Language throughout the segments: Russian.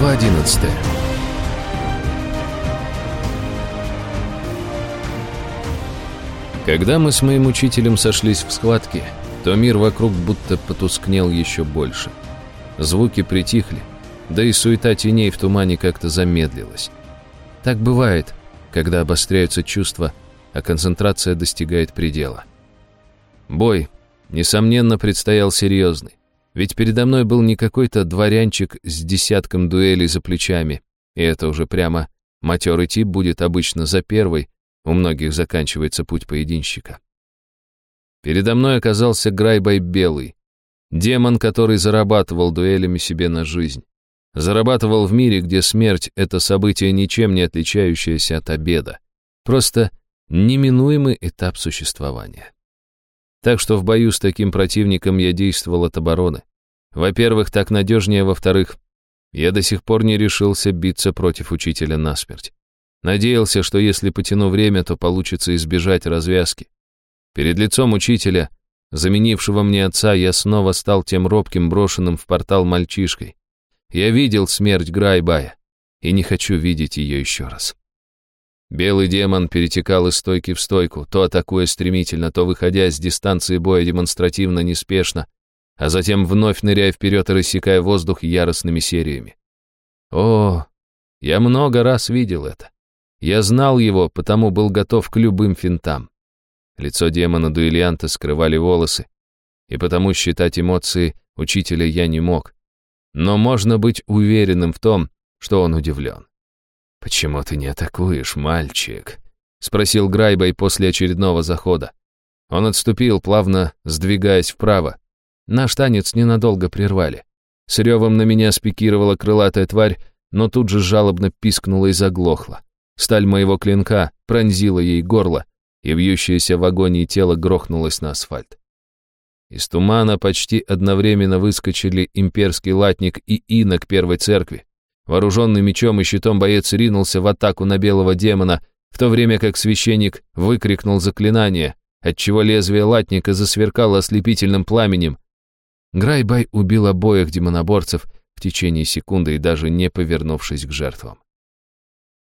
Глава 11 Когда мы с моим учителем сошлись в схватке, то мир вокруг будто потускнел еще больше. Звуки притихли, да и суета теней в тумане как-то замедлилась. Так бывает, когда обостряются чувства, а концентрация достигает предела. Бой, несомненно, предстоял серьезный. Ведь передо мной был не какой-то дворянчик с десятком дуэлей за плечами, и это уже прямо матерый тип будет обычно за первой, у многих заканчивается путь поединщика. Передо мной оказался Грайбай Белый, демон, который зарабатывал дуэлями себе на жизнь. Зарабатывал в мире, где смерть — это событие, ничем не отличающееся от обеда. Просто неминуемый этап существования. Так что в бою с таким противником я действовал от обороны. Во-первых, так надежнее, во-вторых, я до сих пор не решился биться против учителя насмерть. Надеялся, что если потяну время, то получится избежать развязки. Перед лицом учителя, заменившего мне отца, я снова стал тем робким, брошенным в портал мальчишкой. Я видел смерть Грайбая и не хочу видеть ее еще раз. Белый демон перетекал из стойки в стойку, то атакуя стремительно, то выходя с дистанции боя демонстративно неспешно, а затем вновь ныряя вперед и рассекая воздух яростными сериями. О, я много раз видел это. Я знал его, потому был готов к любым финтам. Лицо демона-дуэлянта скрывали волосы, и потому считать эмоции учителя я не мог. Но можно быть уверенным в том, что он удивлен. «Почему ты не атакуешь, мальчик?» — спросил Грайбай после очередного захода. Он отступил, плавно сдвигаясь вправо. Наш танец ненадолго прервали. С ревом на меня спикировала крылатая тварь, но тут же жалобно пискнула и заглохла. Сталь моего клинка пронзила ей горло, и вьющееся в агонии тело грохнулось на асфальт. Из тумана почти одновременно выскочили имперский латник и инок первой церкви. Вооруженный мечом и щитом боец ринулся в атаку на белого демона, в то время как священник выкрикнул заклинание, отчего лезвие латника засверкало ослепительным пламенем. Грайбай убил обоих демоноборцев в течение секунды и даже не повернувшись к жертвам.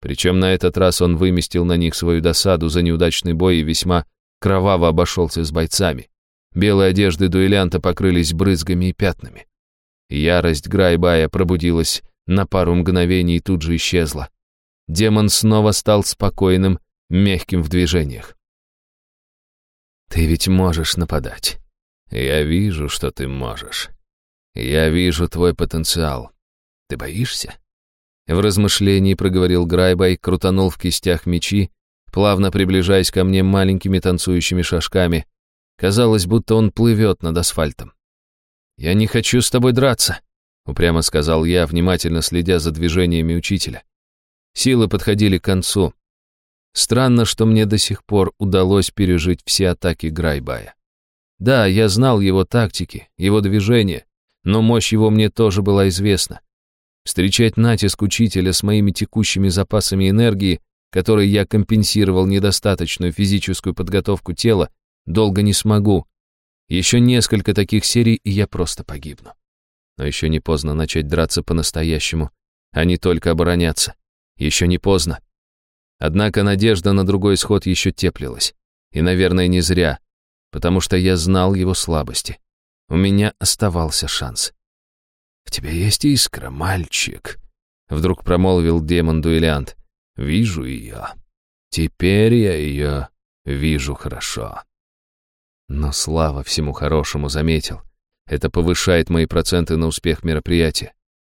Причем на этот раз он выместил на них свою досаду за неудачный бой и весьма кроваво обошелся с бойцами. Белые одежды дуэлянта покрылись брызгами и пятнами. Ярость Грайбая пробудилась на пару мгновений тут же исчезла. Демон снова стал спокойным, мягким в движениях. «Ты ведь можешь нападать. Я вижу, что ты можешь. Я вижу твой потенциал. Ты боишься?» В размышлении проговорил Грайбай, крутанул в кистях мечи, плавно приближаясь ко мне маленькими танцующими шажками. Казалось, будто он плывет над асфальтом. «Я не хочу с тобой драться», упрямо сказал я, внимательно следя за движениями учителя. Силы подходили к концу. Странно, что мне до сих пор удалось пережить все атаки Грайбая. Да, я знал его тактики, его движения, но мощь его мне тоже была известна. Встречать натиск учителя с моими текущими запасами энергии, которые я компенсировал недостаточную физическую подготовку тела, долго не смогу. Еще несколько таких серий, и я просто погибну. Но еще не поздно начать драться по-настоящему, а не только обороняться. Еще не поздно. Однако надежда на другой исход еще теплилась. И, наверное, не зря, потому что я знал его слабости. У меня оставался шанс. «В тебе есть искра, мальчик», — вдруг промолвил демон-дуэлянт. «Вижу ее. Теперь я ее вижу хорошо». Но слава всему хорошему заметил. Это повышает мои проценты на успех мероприятия.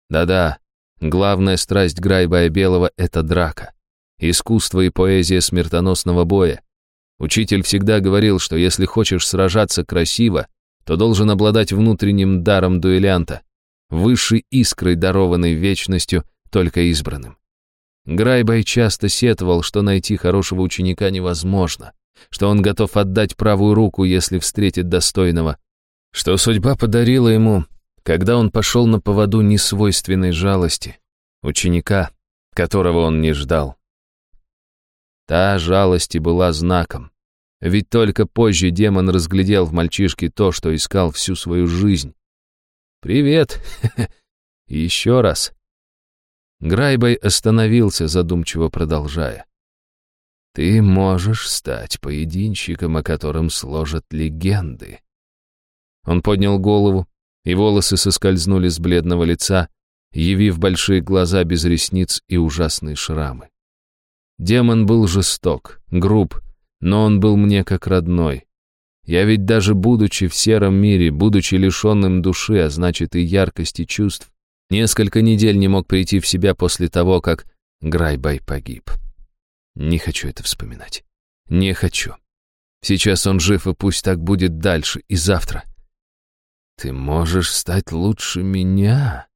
Да-да, главная страсть Грайбая Белого — это драка. Искусство и поэзия смертоносного боя. Учитель всегда говорил, что если хочешь сражаться красиво, то должен обладать внутренним даром дуэлянта, высшей искрой, дарованной вечностью только избранным. Грайбай часто сетовал, что найти хорошего ученика невозможно, что он готов отдать правую руку, если встретит достойного, что судьба подарила ему, когда он пошел на поводу несвойственной жалости, ученика, которого он не ждал. Та жалость и была знаком. Ведь только позже демон разглядел в мальчишке то, что искал всю свою жизнь. «Привет! Еще раз!» Грайбай остановился, задумчиво продолжая. «Ты можешь стать поединщиком, о котором сложат легенды». Он поднял голову, и волосы соскользнули с бледного лица, явив большие глаза без ресниц и ужасные шрамы. Демон был жесток, груб, но он был мне как родной. Я ведь даже будучи в сером мире, будучи лишенным души, а значит и яркости чувств, несколько недель не мог прийти в себя после того, как Грайбай погиб. Не хочу это вспоминать. Не хочу. Сейчас он жив, и пусть так будет дальше и завтра. Ты можешь стать лучше меня?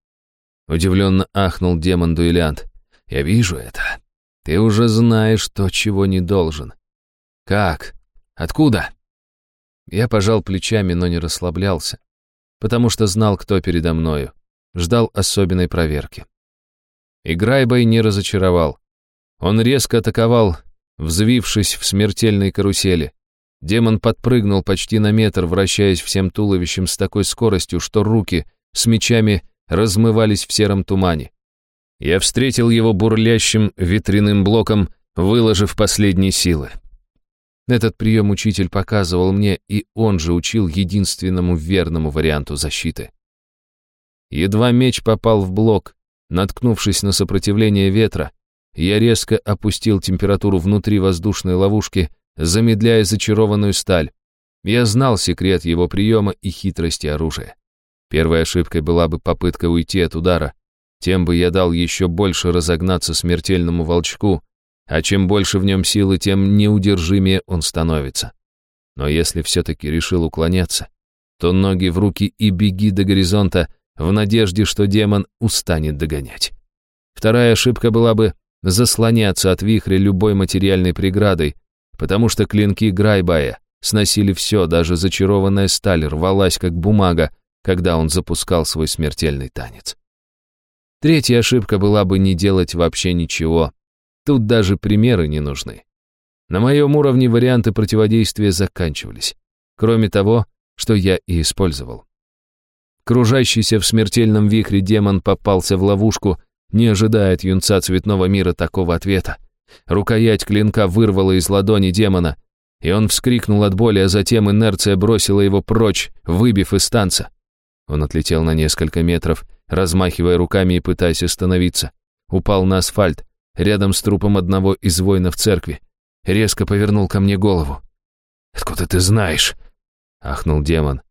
Удивленно ахнул демон-дуэлянт. Я вижу это. Ты уже знаешь то, чего не должен. Как? Откуда? Я пожал плечами, но не расслаблялся, потому что знал, кто передо мною. Ждал особенной проверки. И Грайбой не разочаровал. Он резко атаковал, взвившись в смертельной карусели. Демон подпрыгнул почти на метр, вращаясь всем туловищем с такой скоростью, что руки с мечами размывались в сером тумане. Я встретил его бурлящим ветряным блоком, выложив последние силы. Этот прием учитель показывал мне, и он же учил единственному верному варианту защиты. Едва меч попал в блок, наткнувшись на сопротивление ветра, я резко опустил температуру внутри воздушной ловушки, замедляя зачарованную сталь. Я знал секрет его приема и хитрости оружия. Первой ошибкой была бы попытка уйти от удара. Тем бы я дал еще больше разогнаться смертельному волчку, а чем больше в нем силы, тем неудержимее он становится. Но если все-таки решил уклоняться, то ноги в руки и беги до горизонта в надежде, что демон устанет догонять. Вторая ошибка была бы заслоняться от вихря любой материальной преградой, потому что клинки Грайбая сносили все, даже зачарованная сталь рвалась как бумага, когда он запускал свой смертельный танец. Третья ошибка была бы не делать вообще ничего, Тут даже примеры не нужны. На моем уровне варианты противодействия заканчивались. Кроме того, что я и использовал. Кружащийся в смертельном вихре демон попался в ловушку, не ожидая от юнца цветного мира такого ответа. Рукоять клинка вырвала из ладони демона, и он вскрикнул от боли, а затем инерция бросила его прочь, выбив из танца. Он отлетел на несколько метров, размахивая руками и пытаясь остановиться. Упал на асфальт, рядом с трупом одного из воинов церкви. Резко повернул ко мне голову. «Откуда ты знаешь?» — ахнул демон.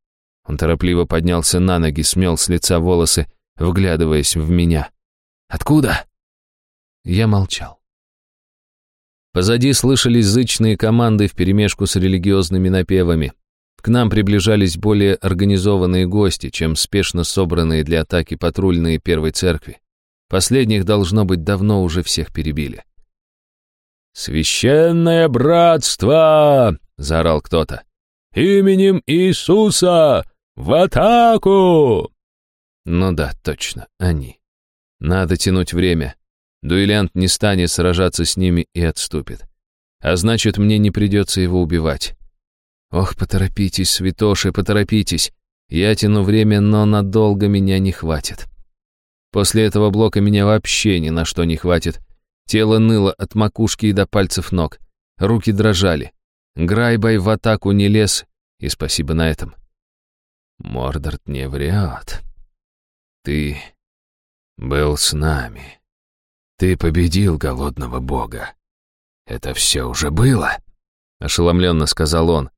Он торопливо поднялся на ноги, смел с лица волосы, вглядываясь в меня. «Откуда?» Я молчал. Позади слышались зычные команды вперемешку с религиозными напевами. К нам приближались более организованные гости, чем спешно собранные для атаки патрульные Первой Церкви. Последних, должно быть, давно уже всех перебили. «Священное братство!» — заорал кто-то. «Именем Иисуса! В атаку!» Ну да, точно, они. Надо тянуть время. Дуэлянт не станет сражаться с ними и отступит. А значит, мне не придется его убивать. Ох, поторопитесь, святоши, поторопитесь. Я тяну время, но надолго меня не хватит. После этого блока меня вообще ни на что не хватит. Тело ныло от макушки и до пальцев ног. Руки дрожали. Грайбай в атаку не лез, и спасибо на этом. Мордорт не врет. Ты был с нами. Ты победил голодного бога. Это все уже было? Ошеломленно сказал он.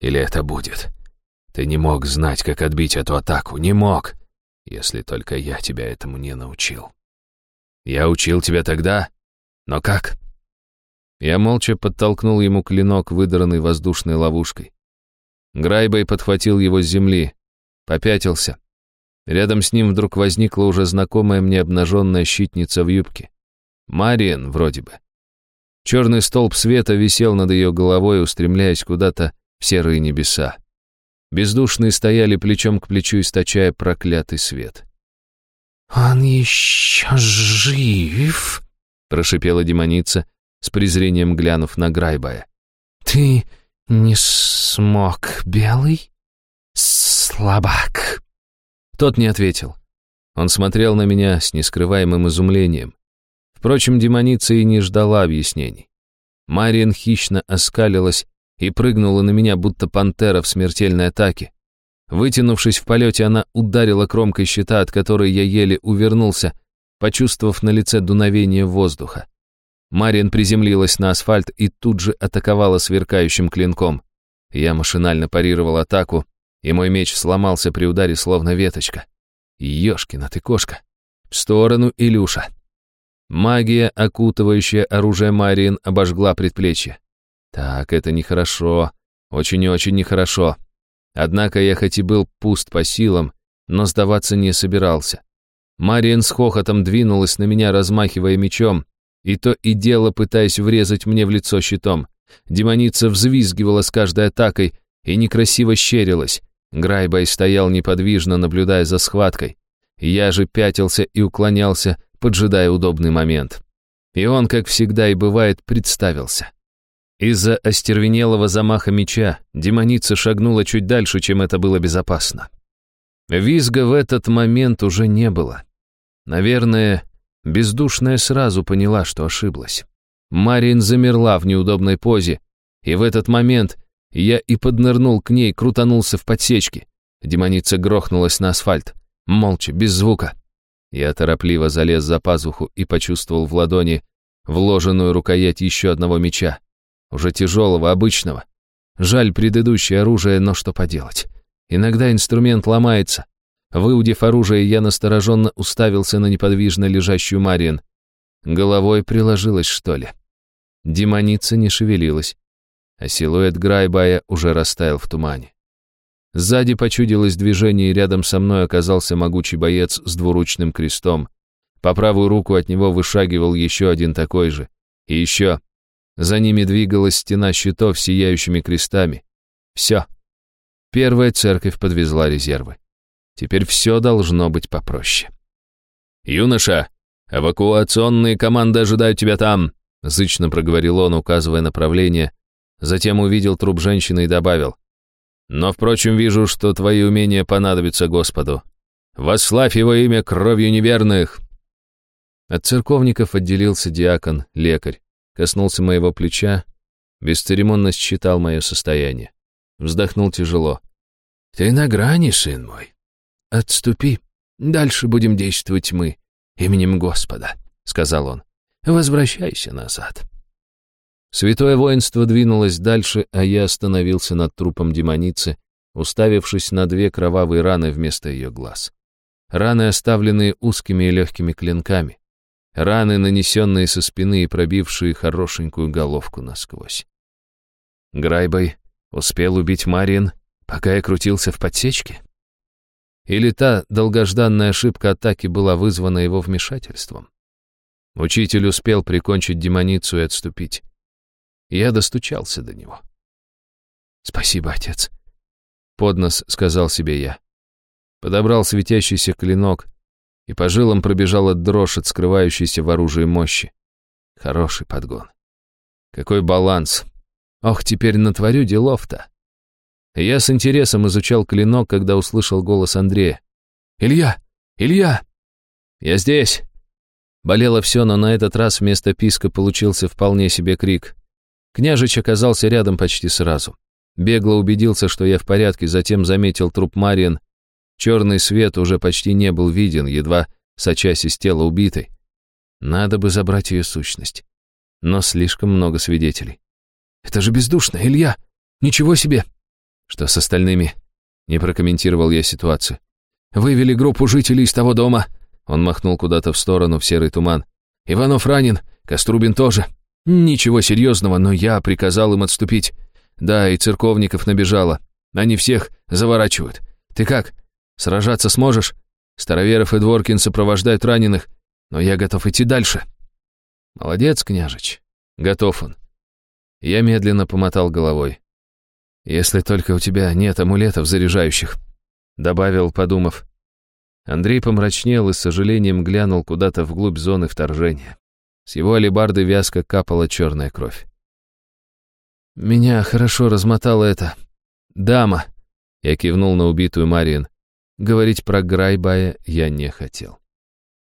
Или это будет? Ты не мог знать, как отбить эту атаку, не мог если только я тебя этому не научил. Я учил тебя тогда, но как? Я молча подтолкнул ему клинок, выдранный воздушной ловушкой. Грайбой подхватил его с земли, попятился. Рядом с ним вдруг возникла уже знакомая мне обнаженная щитница в юбке. Мариен, вроде бы. Черный столб света висел над ее головой, устремляясь куда-то в серые небеса. Бездушные стояли плечом к плечу, источая проклятый свет. «Он еще жив?» — прошипела демоница, с презрением глянув на Грайбая. «Ты не смог, Белый? Слабак!» Тот не ответил. Он смотрел на меня с нескрываемым изумлением. Впрочем, демоница и не ждала объяснений. Мариен хищно оскалилась и прыгнула на меня, будто пантера в смертельной атаке. Вытянувшись в полете, она ударила кромкой щита, от которой я еле увернулся, почувствовав на лице дуновение воздуха. Мариен приземлилась на асфальт и тут же атаковала сверкающим клинком. Я машинально парировал атаку, и мой меч сломался при ударе, словно веточка. Ёшкина ты кошка. В сторону, Илюша. Магия, окутывающая оружие Мариен, обожгла предплечье. Так, это нехорошо. Очень и очень нехорошо. Однако я хоть и был пуст по силам, но сдаваться не собирался. Мариен с хохотом двинулась на меня, размахивая мечом, и то и дело пытаясь врезать мне в лицо щитом. Демоница взвизгивала с каждой атакой и некрасиво щерилась. Грайбай стоял неподвижно, наблюдая за схваткой. Я же пятился и уклонялся, поджидая удобный момент. И он, как всегда и бывает, представился. Из-за остервенелого замаха меча демоница шагнула чуть дальше, чем это было безопасно. Визга в этот момент уже не было. Наверное, бездушная сразу поняла, что ошиблась. Марин замерла в неудобной позе, и в этот момент я и поднырнул к ней, крутанулся в подсечке. Демоница грохнулась на асфальт, молча, без звука. Я торопливо залез за пазуху и почувствовал в ладони вложенную рукоять еще одного меча. Уже тяжелого, обычного. Жаль предыдущее оружие, но что поделать. Иногда инструмент ломается. Выудив оружие, я настороженно уставился на неподвижно лежащую Мариен. Головой приложилась, что ли. Демоница не шевелилась, а силуэт Грайбая уже растаял в тумане. Сзади почудилось движение, и рядом со мной оказался могучий боец с двуручным крестом. По правую руку от него вышагивал еще один такой же. И еще. За ними двигалась стена щитов с сияющими крестами. Все. Первая церковь подвезла резервы. Теперь все должно быть попроще. «Юноша, эвакуационные команды ожидают тебя там», зычно проговорил он, указывая направление, Затем увидел труп женщины и добавил. «Но, впрочем, вижу, что твои умения понадобятся Господу. Восславь его имя кровью неверных!» От церковников отделился диакон, лекарь, коснулся моего плеча, бесцеремонно считал мое состояние. Вздохнул тяжело. «Ты на грани, сын мой. Отступи. Дальше будем действовать мы, именем Господа», — сказал он. «Возвращайся назад». Святое воинство двинулось дальше, а я остановился над трупом демоницы, уставившись на две кровавые раны вместо ее глаз. Раны, оставленные узкими и легкими клинками. Раны, нанесенные со спины и пробившие хорошенькую головку насквозь. Грайбой успел убить Мариен, пока я крутился в подсечке? Или та долгожданная ошибка атаки была вызвана его вмешательством? Учитель успел прикончить демоницу и отступить. Я достучался до него. «Спасибо, отец», — поднос сказал себе я. Подобрал светящийся клинок, и по жилам пробежала дрожь от скрывающейся в оружии мощи. Хороший подгон. Какой баланс. Ох, теперь натворю делов-то. Я с интересом изучал клинок, когда услышал голос Андрея. «Илья! Илья!» «Я здесь!» Болело все, но на этот раз вместо писка получился вполне себе крик. Княжич оказался рядом почти сразу. Бегло убедился, что я в порядке, затем заметил труп Мариен. Черный свет уже почти не был виден, едва сочась из тела убитой. Надо бы забрать ее сущность. Но слишком много свидетелей. «Это же бездушно, Илья! Ничего себе!» «Что с остальными?» Не прокомментировал я ситуацию. «Вывели группу жителей из того дома». Он махнул куда-то в сторону, в серый туман. «Иванов ранен, Кострубин тоже. Ничего серьезного, но я приказал им отступить. Да, и церковников набежало. Они всех заворачивают. Ты как? Сражаться сможешь? Староверов и Дворкин сопровождают раненых, но я готов идти дальше. Молодец, княжич. Готов он. Я медленно помотал головой. Если только у тебя нет амулетов заряжающих, добавил, подумав. Андрей помрачнел и с сожалением глянул куда-то вглубь зоны вторжения. С его алебарды вязко капала черная кровь. «Меня хорошо размотала эта... дама», — я кивнул на убитую Мариен. говорить про Грайбая я не хотел.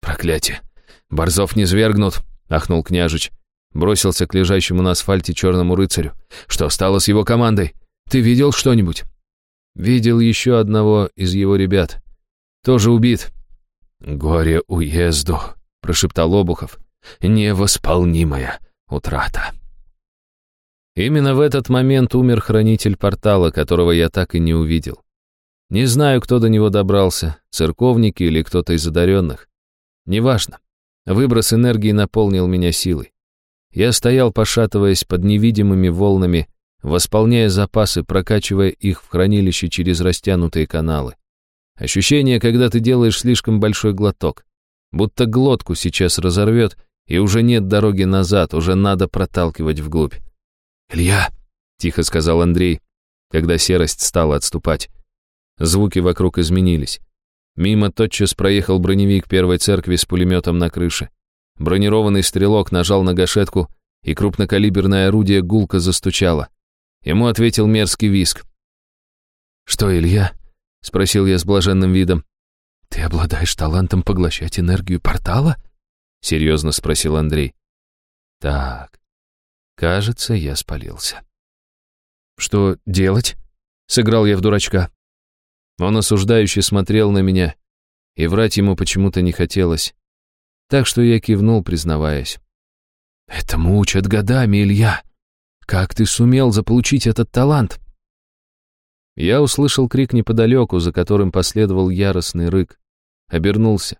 «Проклятие! Борзов не свергнут!» — ахнул княжич. Бросился к лежащему на асфальте черному рыцарю. «Что стало с его командой? Ты видел что-нибудь?» «Видел еще одного из его ребят. Тоже убит». «Горе уезду», — прошептал Обухов. «Невосполнимая утрата». Именно в этот момент умер хранитель портала, которого я так и не увидел. Не знаю, кто до него добрался, церковники или кто-то из одаренных. Неважно. Выброс энергии наполнил меня силой. Я стоял, пошатываясь под невидимыми волнами, восполняя запасы, прокачивая их в хранилище через растянутые каналы. Ощущение, когда ты делаешь слишком большой глоток. Будто глотку сейчас разорвет, и уже нет дороги назад, уже надо проталкивать вглубь. «Илья!» — тихо сказал Андрей, когда серость стала отступать. Звуки вокруг изменились. Мимо тотчас проехал броневик первой церкви с пулеметом на крыше. Бронированный стрелок нажал на гашетку, и крупнокалиберное орудие гулко застучало. Ему ответил мерзкий виск. «Что, Илья?» — спросил я с блаженным видом. «Ты обладаешь талантом поглощать энергию портала?» — серьезно спросил Андрей. «Так, кажется, я спалился». «Что делать?» — сыграл я в дурачка. Он осуждающе смотрел на меня, и врать ему почему-то не хотелось. Так что я кивнул, признаваясь. «Это мучат годами, Илья. Как ты сумел заполучить этот талант?» Я услышал крик неподалеку, за которым последовал яростный рык. Обернулся.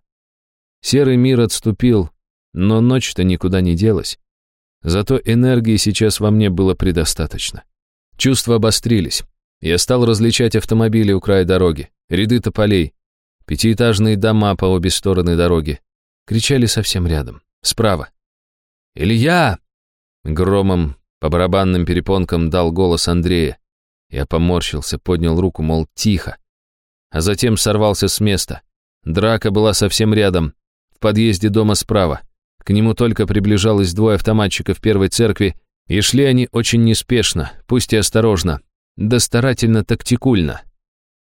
Серый мир отступил, но ночь-то никуда не делась. Зато энергии сейчас во мне было предостаточно. Чувства обострились. Я стал различать автомобили у края дороги, ряды тополей, пятиэтажные дома по обе стороны дороги. Кричали совсем рядом, справа. «Илья!» Громом по барабанным перепонкам дал голос Андрея. Я поморщился, поднял руку, мол, тихо. А затем сорвался с места. Драка была совсем рядом, подъезде дома справа. К нему только приближалось двое автоматчиков первой церкви, и шли они очень неспешно, пусть и осторожно, да старательно тактикульно.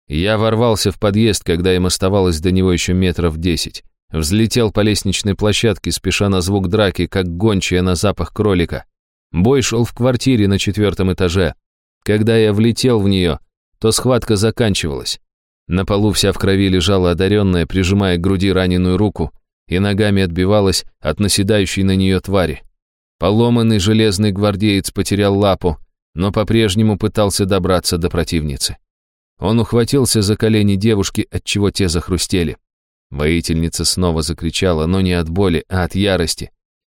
Я ворвался в подъезд, когда им оставалось до него еще метров десять. Взлетел по лестничной площадке, спеша на звук драки, как гончая на запах кролика. Бой шел в квартире на четвертом этаже. Когда я влетел в нее, то схватка заканчивалась. На полу вся в крови лежала одаренная, прижимая к груди раненую руку, и ногами отбивалась от наседающей на нее твари. Поломанный железный гвардеец потерял лапу, но по-прежнему пытался добраться до противницы. Он ухватился за колени девушки, от чего те захрустели. Воительница снова закричала, но не от боли, а от ярости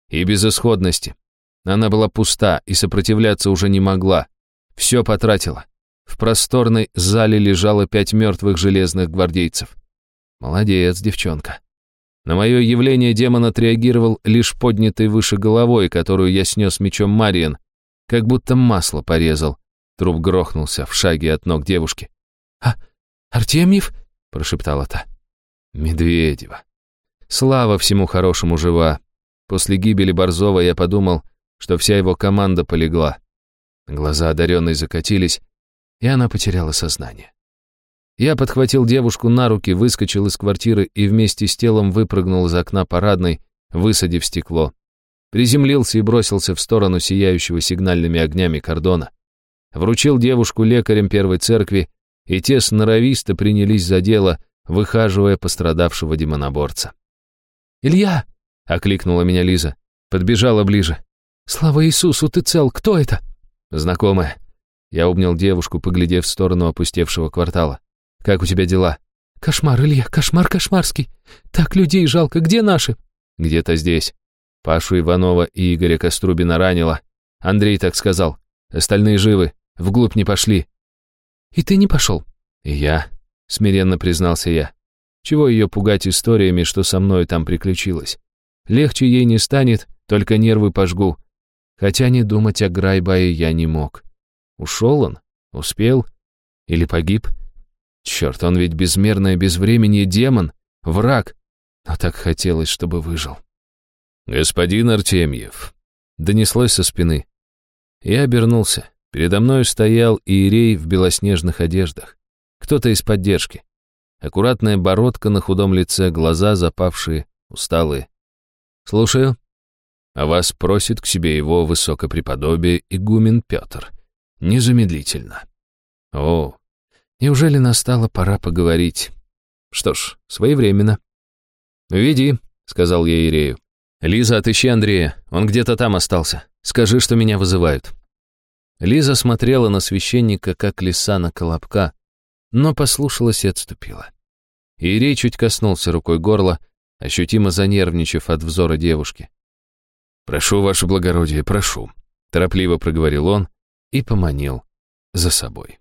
и безысходности. Она была пуста и сопротивляться уже не могла. Все потратила. В просторной зале лежало пять мертвых железных гвардейцев. Молодец, девчонка. На мое явление демон отреагировал лишь поднятой выше головой, которую я снес мечом Мариен, как будто масло порезал. Труп грохнулся в шаге от ног девушки. «А, Артемьев?» — прошептала та. «Медведева. Слава всему хорошему жива. После гибели Борзова я подумал, что вся его команда полегла. Глаза одаренной закатились, и она потеряла сознание. Я подхватил девушку на руки, выскочил из квартиры и вместе с телом выпрыгнул из окна парадной, высадив стекло приземлился и бросился в сторону сияющего сигнальными огнями кордона. Вручил девушку лекарям первой церкви, и те сноровисто принялись за дело, выхаживая пострадавшего демоноборца. «Илья!» — окликнула меня Лиза. Подбежала ближе. «Слава Иисусу, ты цел! Кто это?» «Знакомая». Я обнял девушку, поглядев в сторону опустевшего квартала. «Как у тебя дела?» «Кошмар, Илья, кошмар кошмарский. Так людей жалко. Где наши?» «Где-то здесь. Пашу Иванова и Игоря Кострубина ранило. Андрей так сказал. Остальные живы, вглубь не пошли. И ты не пошел? И я, смиренно признался я. Чего ее пугать историями, что со мной там приключилось? Легче ей не станет, только нервы пожгу. Хотя не думать о Грайбае я не мог. Ушел он? Успел? Или погиб? Черт, он ведь безмерное безвременье демон, враг. Но так хотелось, чтобы выжил. «Господин Артемьев», — донеслось со спины. Я обернулся. Передо мной стоял Иерей в белоснежных одеждах. Кто-то из поддержки. Аккуратная бородка на худом лице, глаза запавшие, усталые. «Слушаю». «А вас просит к себе его высокопреподобие игумен Петр. Незамедлительно». «О, неужели настала пора поговорить?» «Что ж, своевременно». «Веди», — сказал я Ирею. «Лиза, отыщи Андрея, он где-то там остался. Скажи, что меня вызывают». Лиза смотрела на священника, как лиса на колобка, но послушалась и отступила. Ирей чуть коснулся рукой горла, ощутимо занервничав от взора девушки. «Прошу, ваше благородие, прошу», — торопливо проговорил он и поманил за собой.